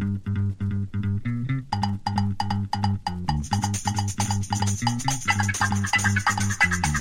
Thank you.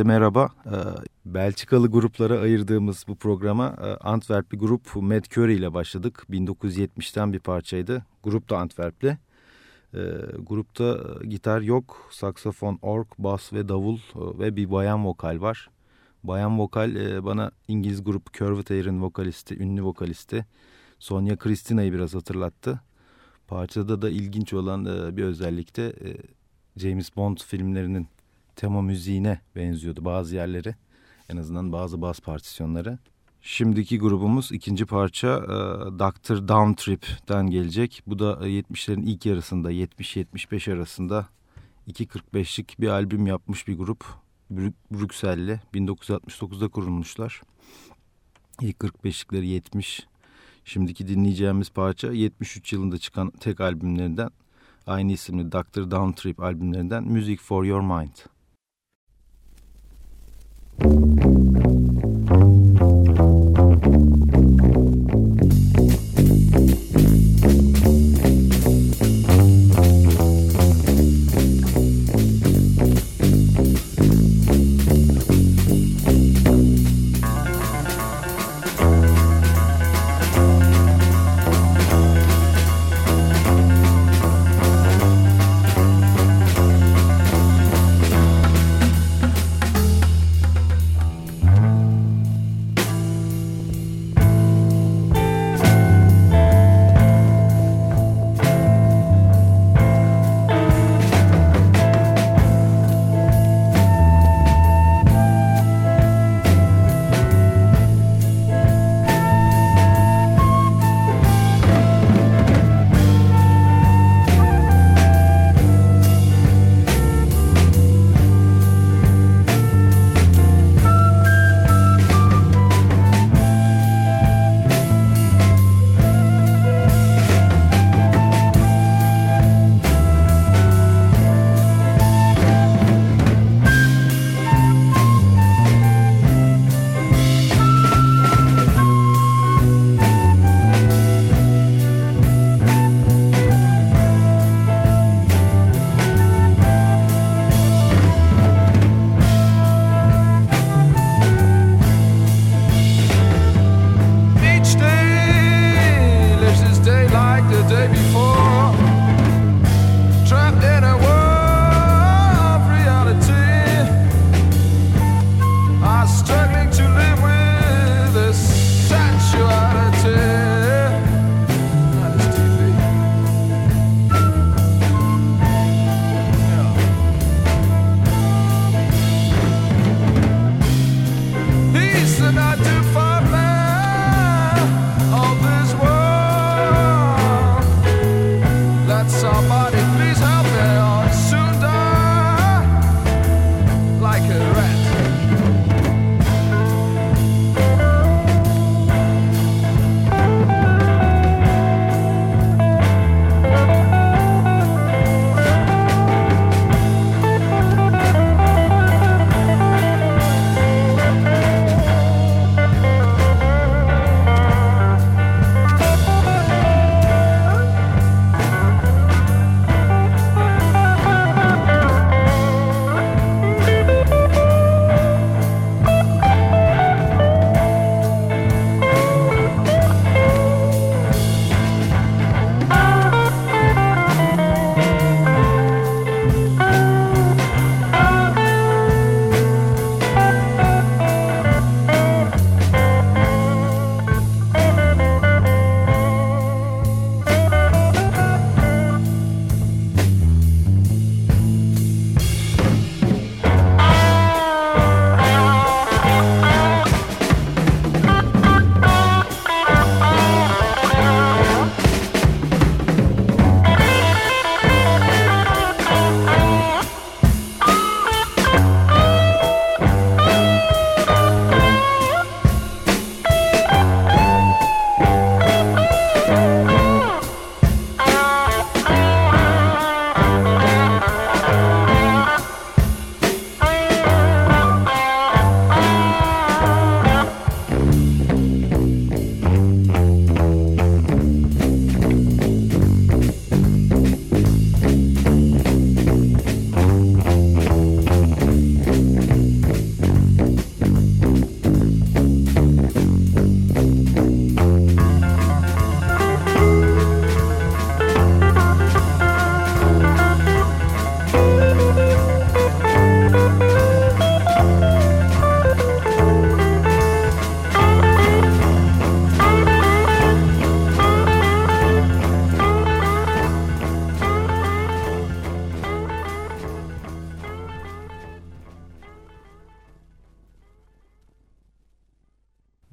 Herkese merhaba. Ee, Belçikalı gruplara ayırdığımız bu programa e, Antwerpli grup Mad Curry ile başladık. 1970'ten bir parçaydı. Grup da Antwerpli. Ee, grupta e, gitar yok, saksafon, org, bas ve davul e, ve bir bayan vokal var. Bayan vokal bana İngiliz grup Curved vokalisti, ünlü vokalisti Sonia Christina'yı biraz hatırlattı. Parçada da ilginç olan bir özellikte James Bond filmlerinin tema müziğine benziyordu bazı yerleri. En azından bazı bas partisyonları. Şimdiki grubumuz ikinci parça e, Dr. Downtrip'ten gelecek. Bu da 70'lerin ilk yarısında 70-75 arasında 2.45'lik bir albüm yapmış bir grup. Brü Brüksel'le 1969'da kurulmuşlar. İlk 45'likleri 70. Şimdiki dinleyeceğimiz parça 73 yılında çıkan tek albümlerinden aynı isimli Dr. Downtrip albümlerinden Music for Your Mind. Thank you.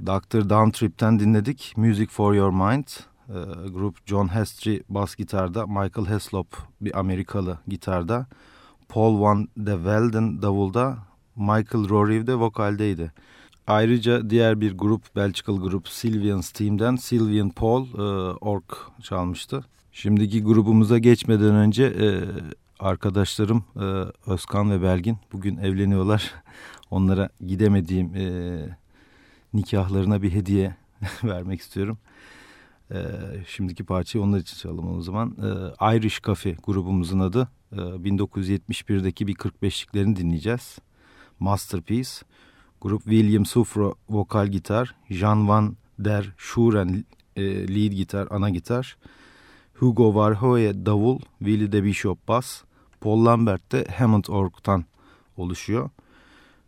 Dr. Downtrip'ten dinledik. Music for Your Mind. E, grup John Hestry bas gitarda, Michael Heslop bir Amerikalı gitarda, Paul Van de Velden davulda, Michael Roriv de vokaldeydi. Ayrıca diğer bir grup, Belçikalı grup Sylvian's Team'den Sylvian Paul e, Ork çalmıştı. Şimdiki grubumuza geçmeden önce e, arkadaşlarım e, Özkan ve Belgin bugün evleniyorlar. Onlara gidemediğim e, nikahlarına bir hediye vermek istiyorum. E, şimdiki parçayı onlar için çalalım o zaman. E, Irish Cafe grubumuzun adı. E, 1971'deki bir 45'liklerini dinleyeceğiz. Masterpiece. Grup William Sufro vokal gitar, Jean Van der Schuren e, lead gitar, ana gitar, Hugo Varhoe davul, Willie de Bishop bas, Paul Lambert de Hammond org'tan oluşuyor.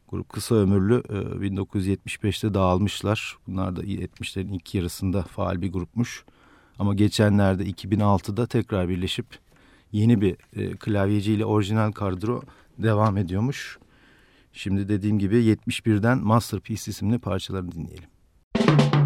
Grup kısa ömürlü 1975'te e, dağılmışlar. Bunlar da 70'lerin ilk yarısında faal bir grupmuş. Ama geçenlerde 2006'da tekrar birleşip yeni bir e, klavyeciyle orijinal kadro devam ediyormuş. Şimdi dediğim gibi 71'den Masterpiece isimli parçalarını dinleyelim. Sıradaki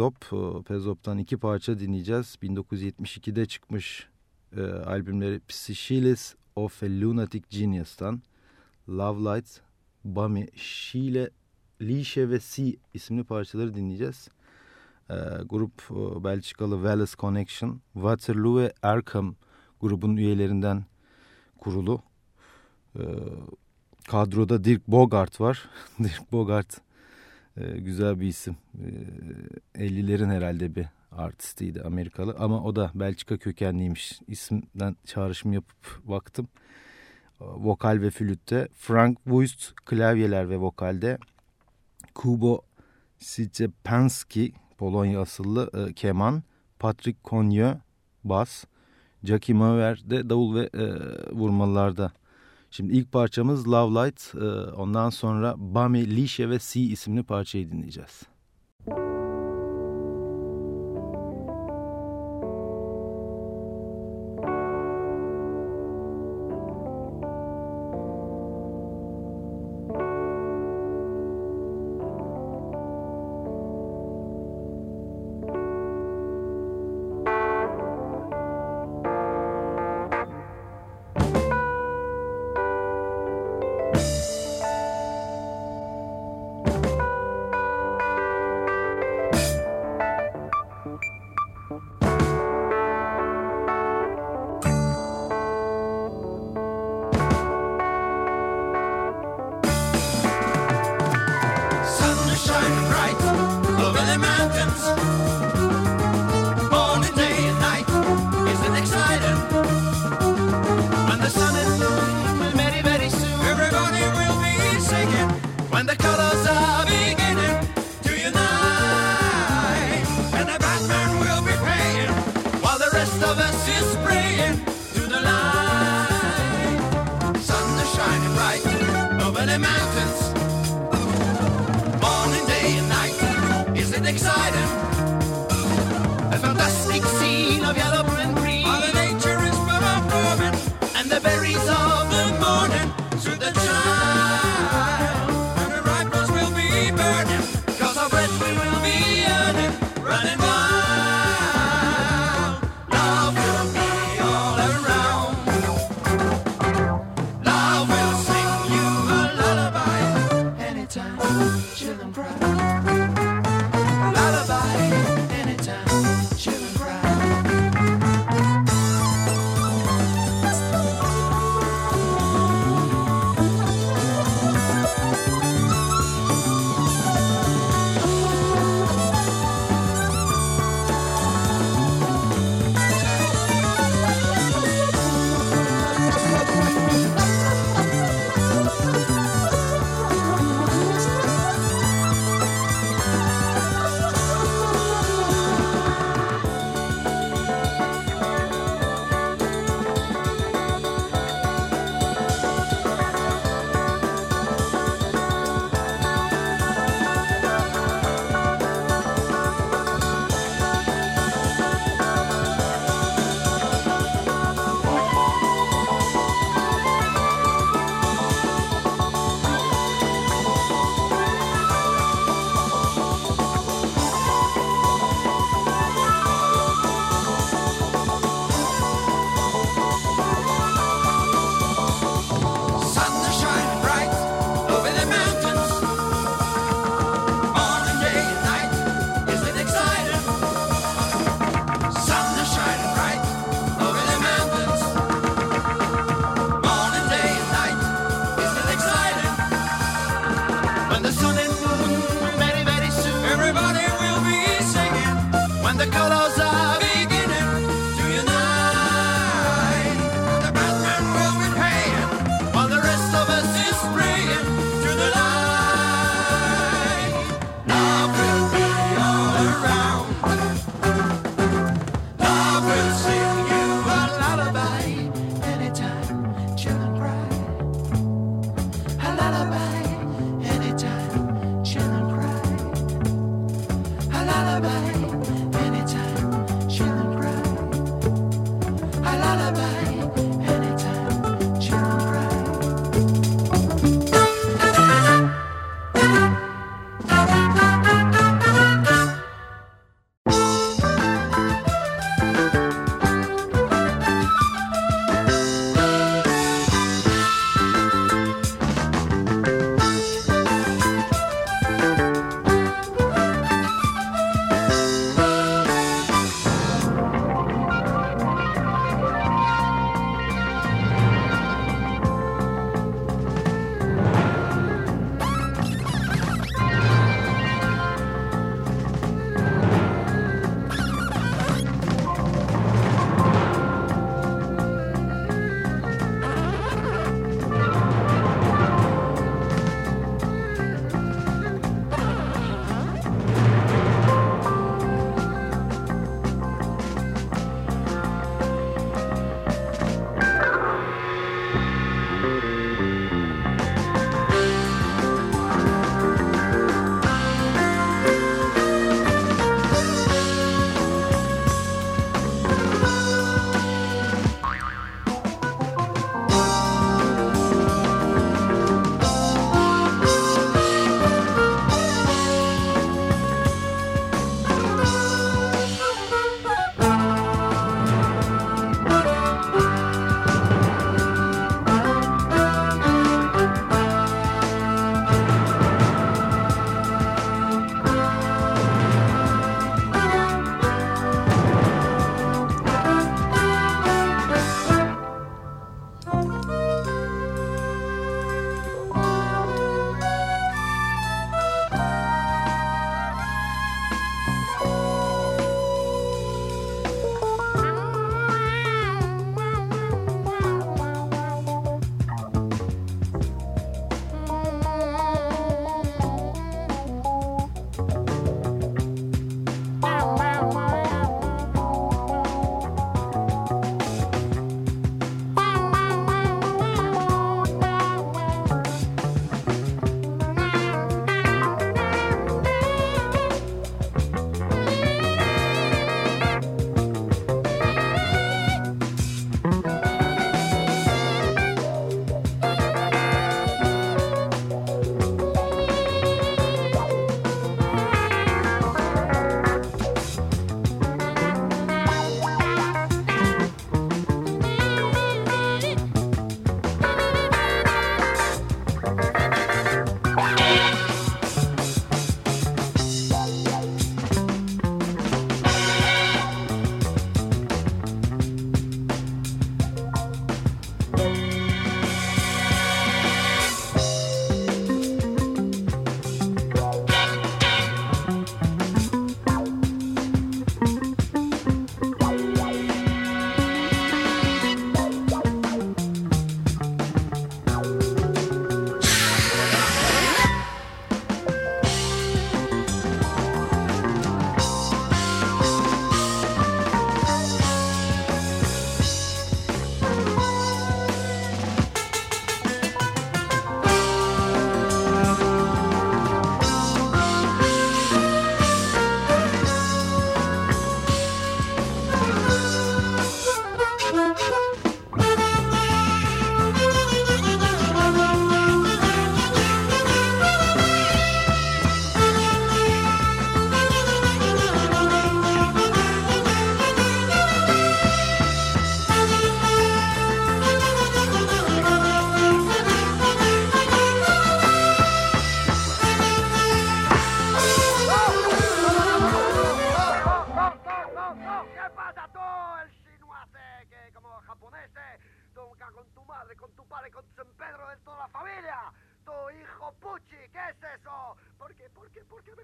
Pezop. Pezop'tan iki parça dinleyeceğiz. 1972'de çıkmış e, albümleri Psychilis of a Lunatic Genius'tan Love Light, Bami, Şile, Lişe ve Si isimli parçaları dinleyeceğiz. E, grup e, Belçikalı Wallace Connection, Waterloo ve Arkham grubun üyelerinden kurulu. E, kadroda Dirk Bogart var. Dirk Bogart e, güzel bir isim. E, 50'lerin herhalde bir artistiydi Amerikalı ama o da Belçika kökenliymiş. İsimden çağrışım yapıp baktım. vokal ve flütte, Frank Wust klavyeler ve vokalde, Kubo Siczepanski Polonya asıllı e, keman, Patrick Konyo bas, Jackie Mauer de davul ve e, vurmalarda. Şimdi ilk parçamız Love Light, ondan sonra Bami, Lishe ve C isimli parçayı dinleyeceğiz.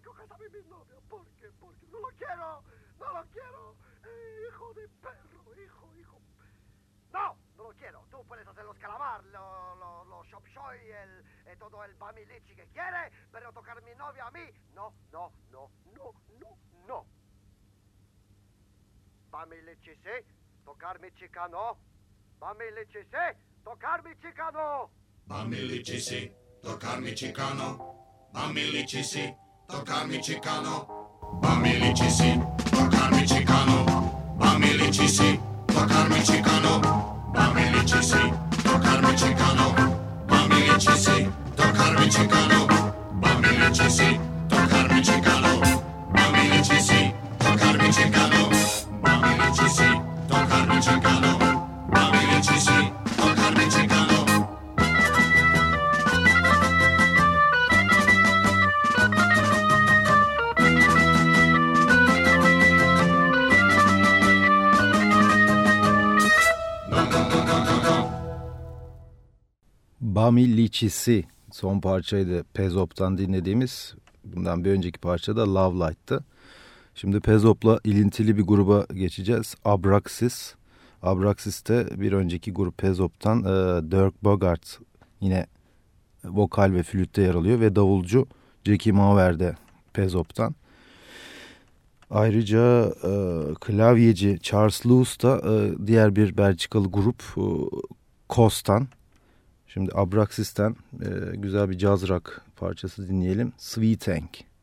Coges a mi novio? ¿Por qué, por qué? No lo quiero, no lo quiero. Eh, hijo de perro, hijo, hijo. No, no lo quiero. Tú puedes hacer los calamar, los lo, lo shop shoy, el, eh, todo el bamilichi que quiere, pero tocar mi novia a mí, no, no, no, no, no, no. Bamilichi sí, tocar mi chica no. Bamilichi sí, tocar mi chica no. Bamilici sì, toccarmi cicano. Bamilici sì, toccarmi cicano. Bamilici sì, toccarmi cicano. Bamilici sì, toccarmi cicano. Bamilici sì, Bami Liçisi son parçaydı Pezop'tan dinlediğimiz. Bundan bir önceki parça da Love Light'tı. Şimdi Pezop'la ilintili bir gruba geçeceğiz. Abraxis. Abraxis'te bir önceki grup Pezop'tan e, Dirk Bogart yine vokal ve flütte yer alıyor ve davulcu Jackie Mauer'de Pezop'tan. Ayrıca e, klavyeci Charles Lewis da e, diğer bir Belçikalı grup e, Kostan. Şimdi Abraxis'ten e, güzel bir caz rock parçası dinleyelim. Sweet Tank.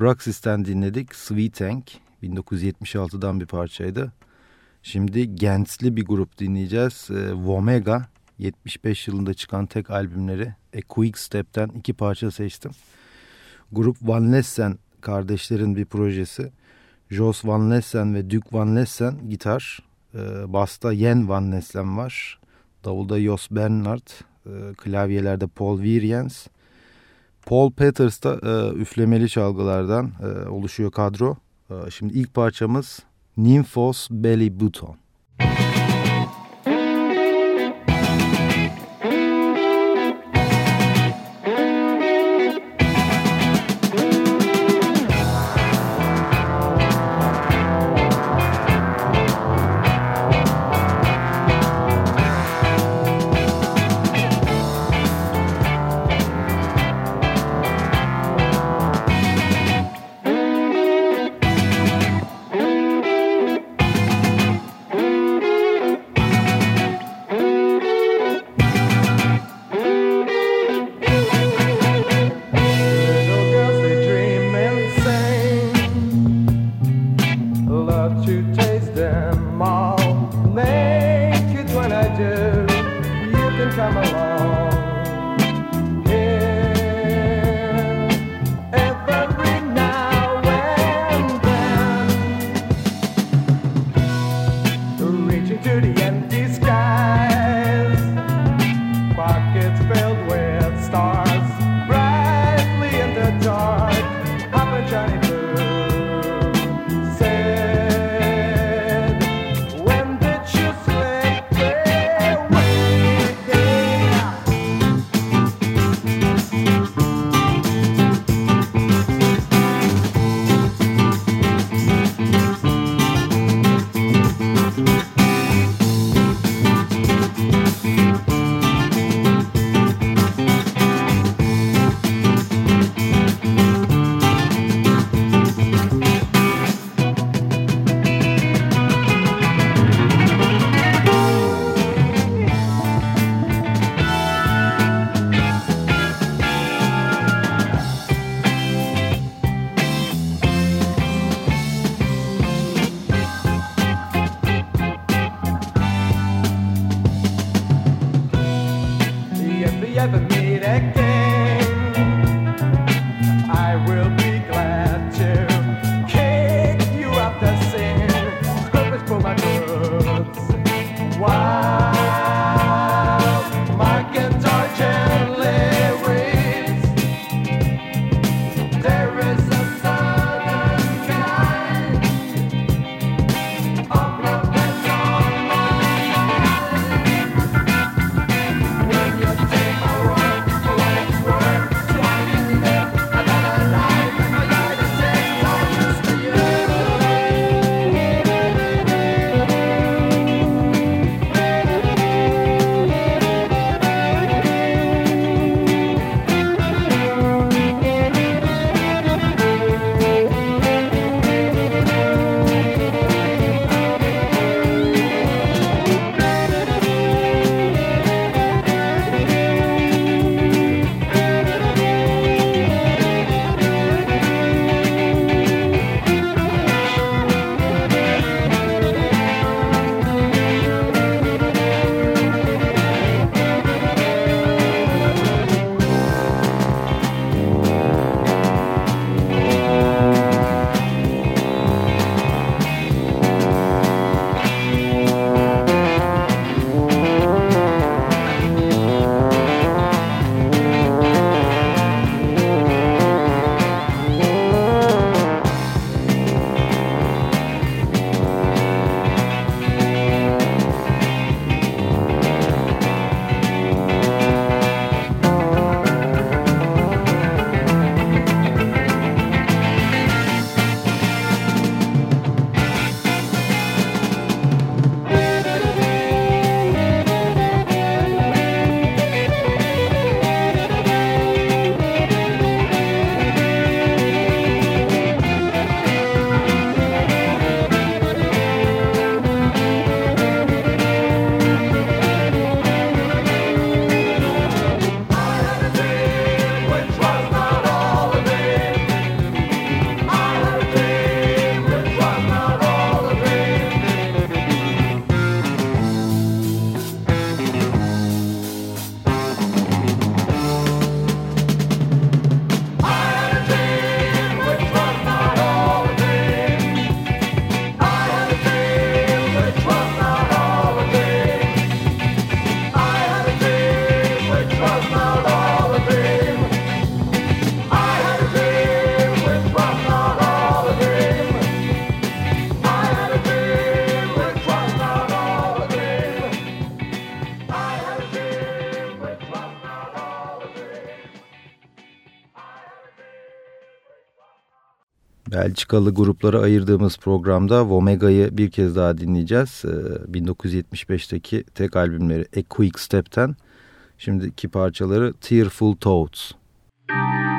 Abraxas'ten dinledik Sweet Tank 1976'dan bir parçaydı. Şimdi Gentzli bir grup dinleyeceğiz. E, Vomega 75 yılında çıkan tek albümleri A Quick Step'ten iki parça seçtim. Grup Van Lessen kardeşlerin bir projesi. Jos Van Lessen ve Duke Van Lessen gitar. E, basta Jen Van Lessen var. Davulda Jos Bernard. E, klavyelerde Paul Viriens. Paul Peters da e, üflemeli çalgılardan e, oluşuyor kadro. E, şimdi ilk parçamız Nymphos Belly Button. Belçikalı gruplara ayırdığımız programda Vomega'yı bir kez daha dinleyeceğiz. 1975'teki ee, tek albümleri A Quick Step'ten şimdiki parçaları Tearful Thoughts. heart.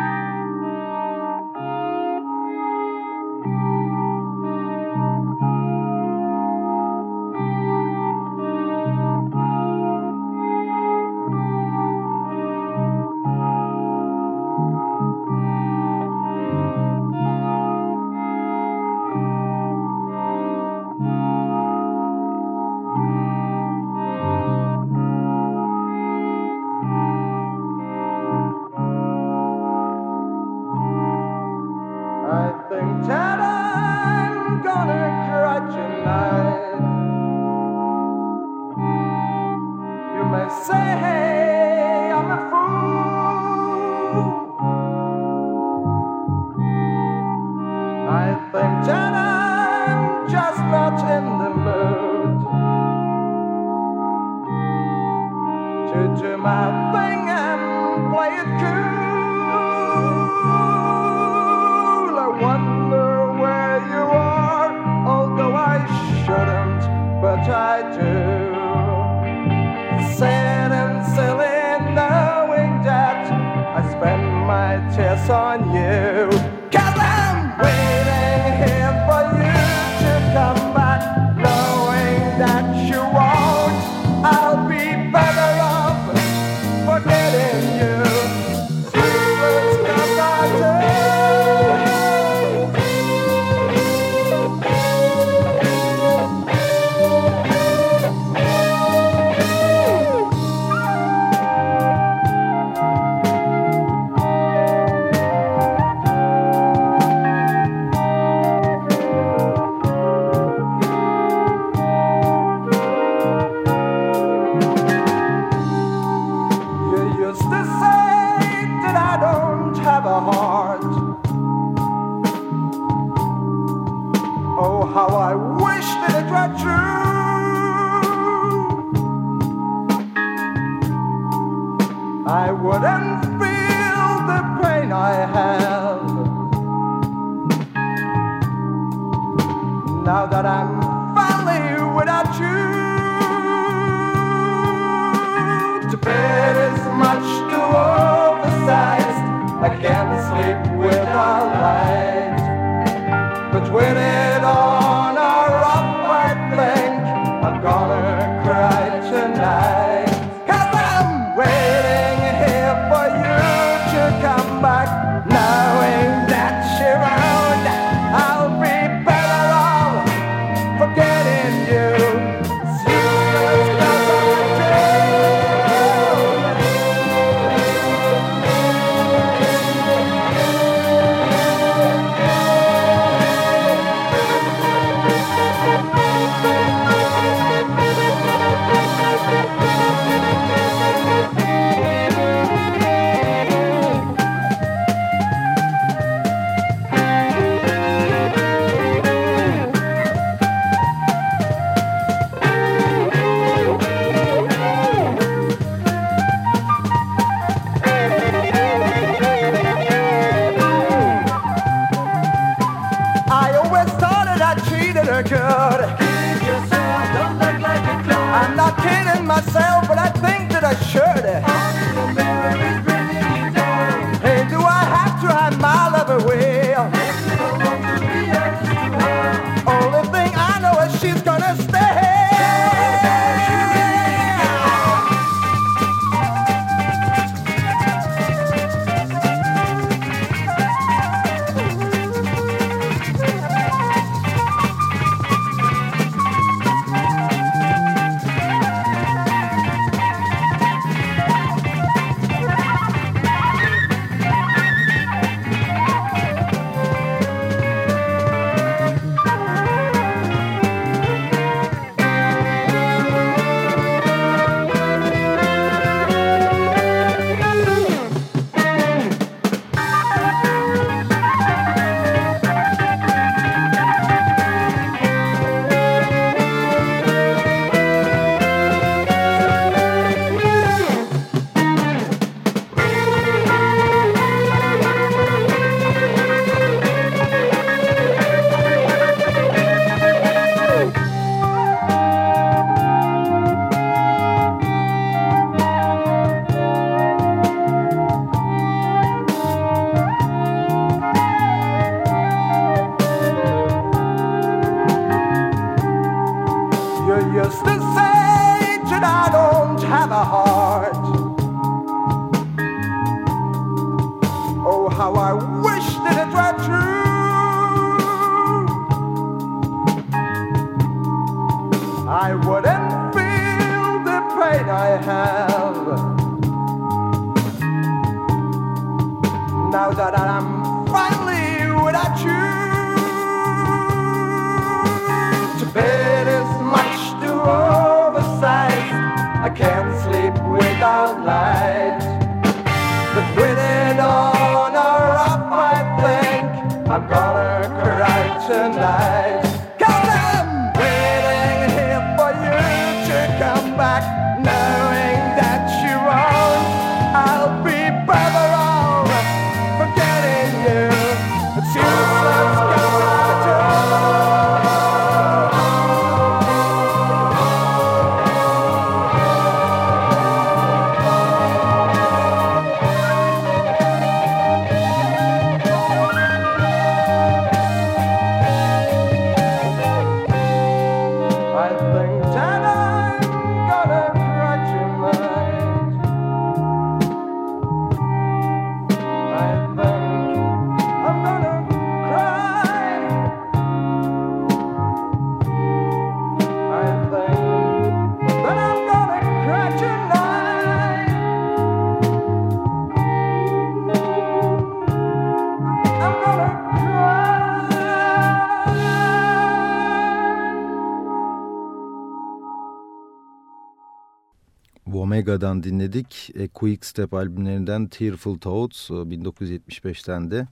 Omega'dan dinledik. E, Quick Step albümlerinden Tearful Thoughts e, 1975'ten de.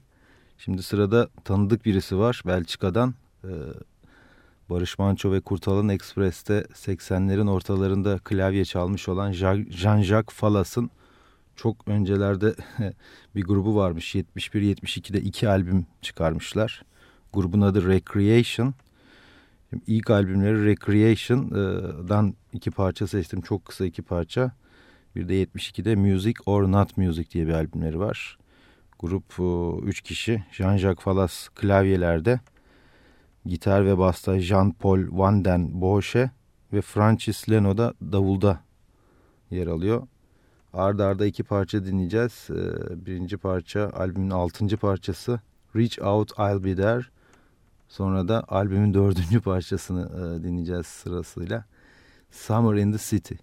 Şimdi sırada tanıdık birisi var Belçika'dan. E, Barış Manço ve Kurtalan Express'te 80'lerin ortalarında klavye çalmış olan Ja- Jean-Jacques Falas'ın çok öncelerde bir grubu varmış. 71-72'de iki albüm çıkarmışlar. Grubun adı Recreation. Şimdi İlk albümleri Recreation'dan iki parça seçtim. Çok kısa iki parça. Bir de 72'de Music or Not Music diye bir albümleri var. Grup e, üç kişi. Jean-Jacques Fallas klavyelerde. Gitar ve basta Jean-Paul Van den Boche ve Francis Leno da davulda yer alıyor. Arda arda iki parça dinleyeceğiz. E, Birinci parça albümün altıncı parçası Reach Out I'll Be There. Sonra da albümün dördüncü parçasını e, dinleyeceğiz sırasıyla. Summer in the City.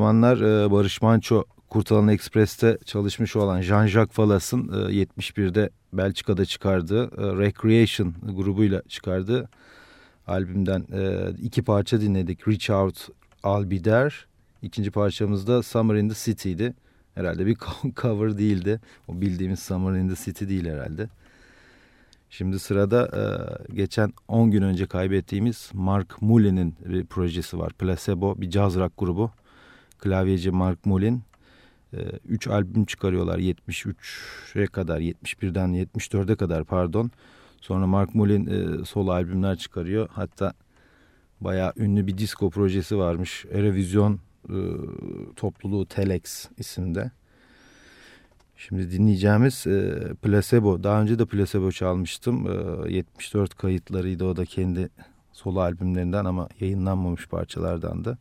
Zamanlar e, Barış Manço Kurtalan Express'te çalışmış olan Jean-Jacques Falas'ın e, 71'de Belçika'da çıkardığı e, Recreation grubuyla çıkardığı albümden e, iki parça dinledik. Reach Out, I'll Be There. İkinci parçamız da Summer in the City'di. Herhalde bir cover değildi. O bildiğimiz Summer in the City değil herhalde. Şimdi sırada e, geçen 10 gün önce kaybettiğimiz Mark Mullen'in bir projesi var. Placebo bir caz rock grubu. Klavyeci Mark Mullen. 3 e, albüm çıkarıyorlar 73'e kadar 71'den 74'e kadar pardon. Sonra Mark Mullen e, solo albümler çıkarıyor. Hatta bayağı ünlü bir disco projesi varmış. Erevizyon e, topluluğu Telex isimde. Şimdi dinleyeceğimiz e, Placebo. Daha önce de Placebo çalmıştım. E, 74 kayıtlarıydı o da kendi solo albümlerinden ama yayınlanmamış parçalardan da.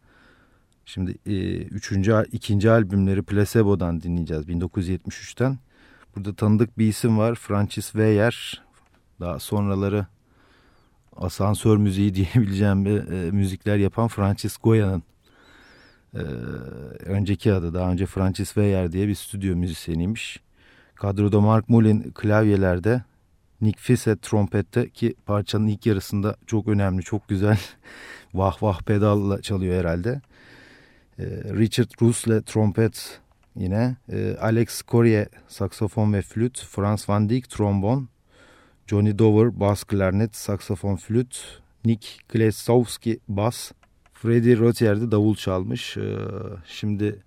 Şimdi e, üçüncü, ikinci albümleri Placebo'dan dinleyeceğiz 1973'ten. Burada tanıdık bir isim var Francis Weyer. Daha sonraları asansör müziği diyebileceğim bir e, müzikler yapan Francis Goya'nın e, önceki adı daha önce Francis Weyer diye bir stüdyo müzisyeniymiş. Kadroda Mark Mullin klavyelerde, Nick Fissett trompette ki parçanın ilk yarısında çok önemli, çok güzel vah vah pedalla çalıyor herhalde. E, Richard Rusle trompet yine, e, Alex Corrie saksafon ve flüt, Franz Van Dijk trombon, Johnny Dover bas klarnet, saksafon flüt, Nick Klesowski bas, Freddie Rotier de davul çalmış. Ee, şimdi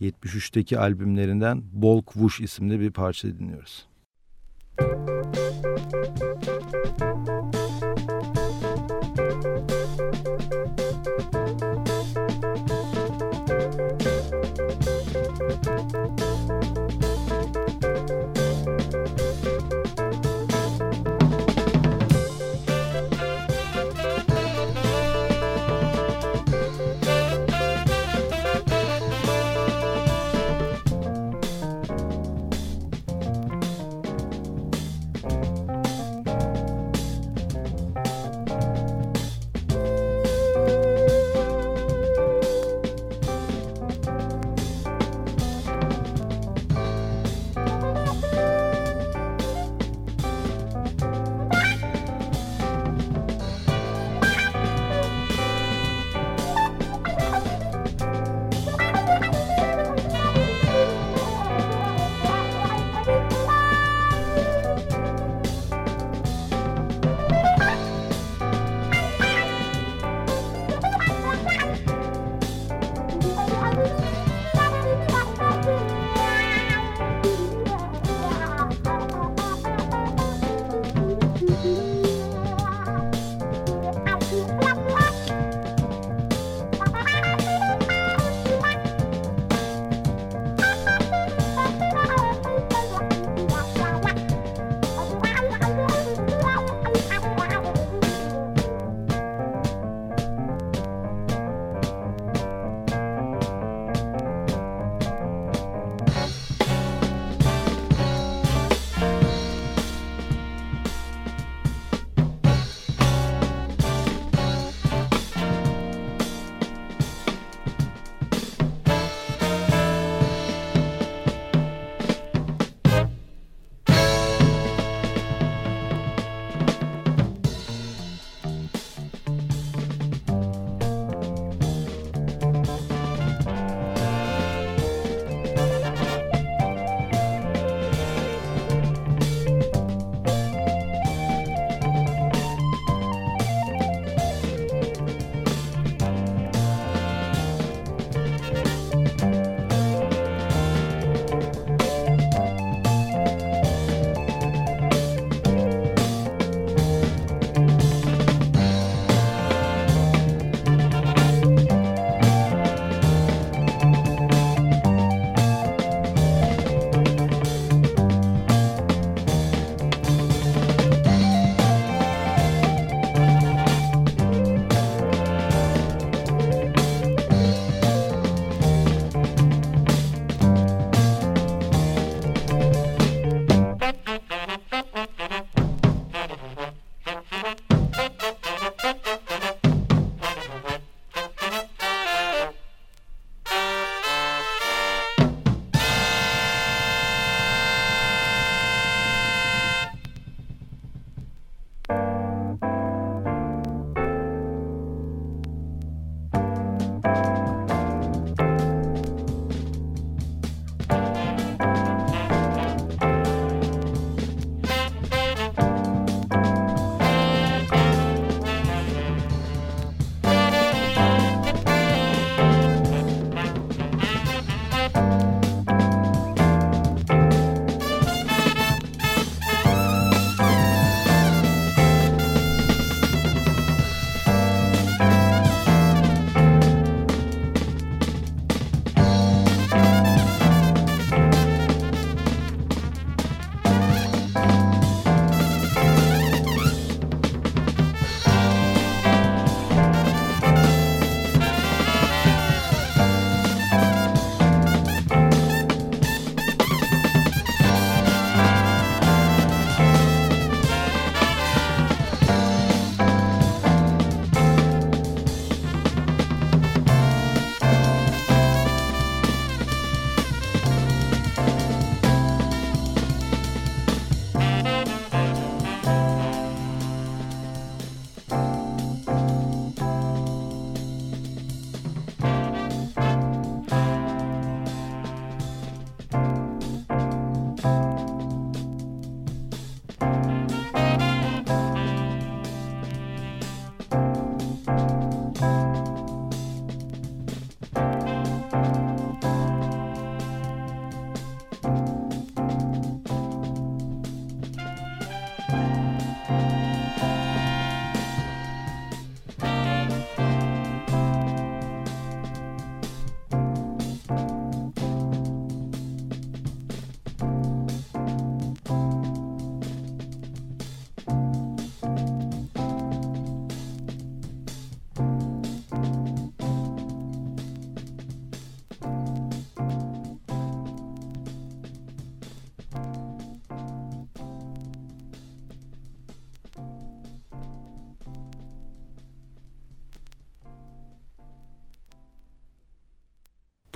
73'teki albümlerinden Bolk Wush isimli bir parça dinliyoruz. Müzik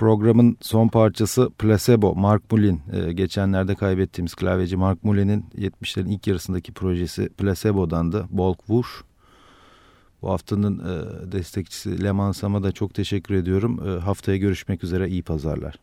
Programın son parçası Placebo, Mark Mullin. Ee, geçenlerde kaybettiğimiz klavyeci Mark Mullin'in 70'lerin ilk yarısındaki projesi Placebo'dan da Bulk Whoosh. Bu haftanın e, destekçisi Leman Sam'a da çok teşekkür ediyorum. E, haftaya görüşmek üzere, iyi pazarlar.